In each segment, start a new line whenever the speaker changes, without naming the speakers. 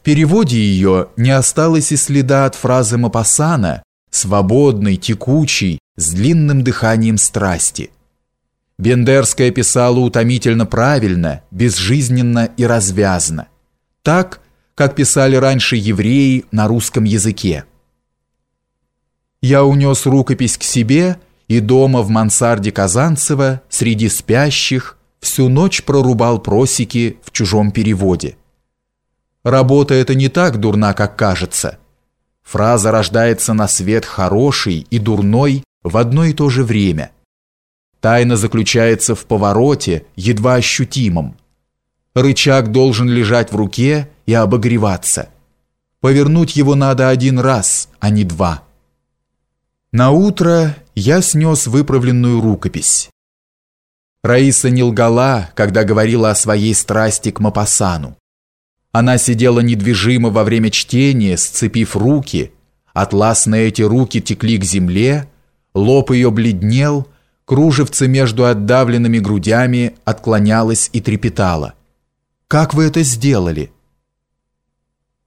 В переводе ее не осталось и следа от фразы Мапасана «свободный, текучий, с длинным дыханием страсти». Бендерская писала утомительно правильно, безжизненно и развязно. Так, как писали раньше евреи на русском языке. Я унес рукопись к себе и дома в мансарде Казанцева среди спящих всю ночь прорубал просеки в чужом переводе. Работа эта не так дурна, как кажется. Фраза рождается на свет хороший и дурной в одно и то же время – Тайна заключается в повороте, едва ощутимом. Рычаг должен лежать в руке и обогреваться. Повернуть его надо один раз, а не два. На утро я снес выправленную рукопись. Раиса не лгала, когда говорила о своей страсти к Мапасану. Она сидела недвижимо во время чтения, сцепив руки. Атласные эти руки текли к земле, лоб ее бледнел, Кружевце между отдавленными грудями отклонялось и трепетало. «Как вы это сделали?»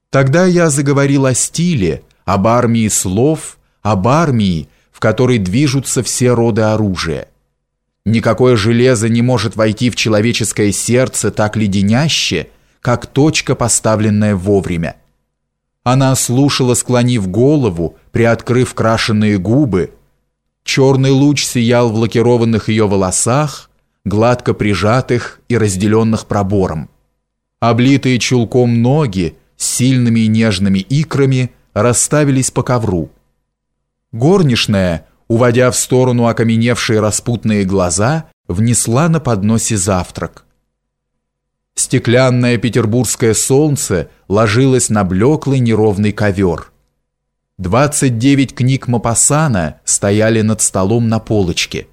Тогда я заговорил о стиле, об армии слов, об армии, в которой движутся все роды оружия. Никакое железо не может войти в человеческое сердце так леденяще, как точка, поставленная вовремя. Она слушала, склонив голову, приоткрыв крашеные губы, Черный луч сиял в лакированных ее волосах, гладко прижатых и разделенных пробором. Облитые чулком ноги с сильными и нежными икрами расставились по ковру. Горничная, уводя в сторону окаменевшие распутные глаза, внесла на подносе завтрак. Стеклянное петербургское солнце ложилось на блеклый неровный ковер – 29 книг Мапасана стояли над столом на полочке.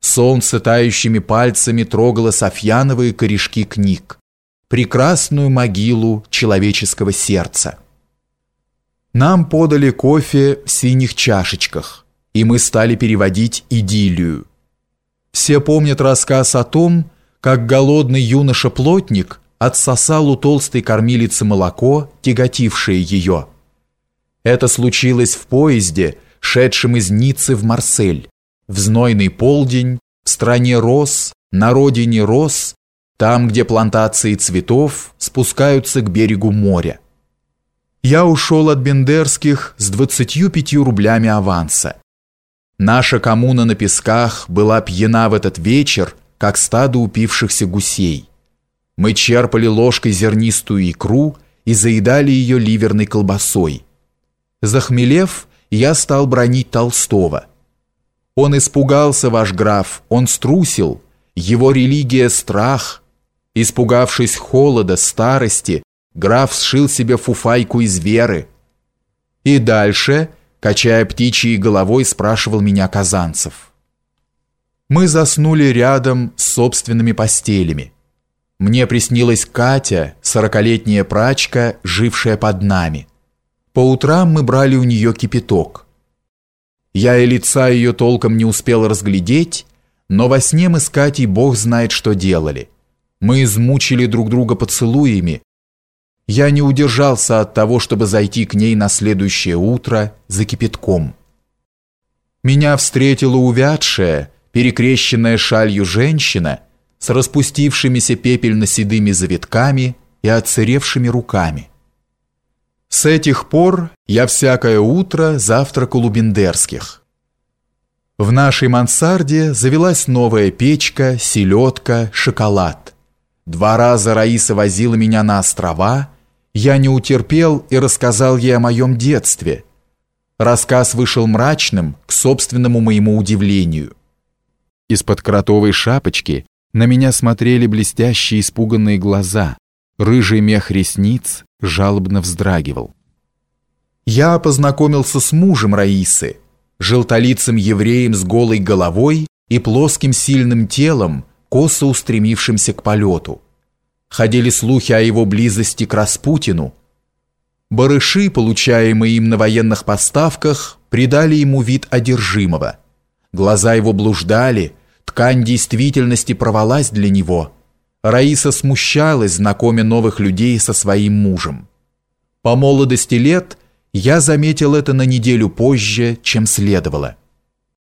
Солнце тающими пальцами трогало софьяновые корешки книг. Прекрасную могилу человеческого сердца. Нам подали кофе в синих чашечках, и мы стали переводить идиллию. Все помнят рассказ о том, как голодный юноша-плотник отсосал у толстой кормилицы молоко, тяготившее ее – это случилось в поезде, шедшем из Ниццы в Марсель. В знойный полдень, в стране роз, на родине роз, там, где плантации цветов спускаются к берегу моря. Я ушел от Бендерских с 25 рублями аванса. Наша коммуна на песках была пьяна в этот вечер, как стадо упившихся гусей. Мы черпали ложкой зернистую икру и заедали ее ливерной колбасой. Захмелев, я стал бронить Толстого. Он испугался, ваш граф, он струсил, его религия – страх. Испугавшись холода, старости, граф сшил себе фуфайку из веры. И дальше, качая птичьей головой, спрашивал меня Казанцев. Мы заснули рядом с собственными постелями. Мне приснилась Катя, сорокалетняя прачка, жившая под нами. По утрам мы брали у нее кипяток. Я и лица ее толком не успел разглядеть, но во сне мы с Катей бог знает что делали. Мы измучили друг друга поцелуями. Я не удержался от того, чтобы зайти к ней на следующее утро за кипятком. Меня встретила увядшая, перекрещенная шалью женщина с распустившимися пепельно-седыми завитками и отсыревшими руками. С этих пор я всякое утро завтракал у Бендерских. В нашей мансарде завелась новая печка, селедка, шоколад. Два раза Раиса возила меня на острова, я не утерпел и рассказал ей о моем детстве. Рассказ вышел мрачным, к собственному моему удивлению. Из-под кротовой шапочки на меня смотрели блестящие испуганные глаза, рыжий мех ресниц жалобно вздрагивал. Я познакомился с мужем Раисы, желтолицым евреем с голой головой и плоским сильным телом, косо устремившимся к полету. Ходили слухи о его близости к Распутину. Барыши, получаемые им на военных поставках, придали ему вид одержимого. Глаза его блуждали, ткань действительности провалась для него – Раиса смущалась, знакомя новых людей со своим мужем. По молодости лет я заметил это на неделю позже, чем следовало.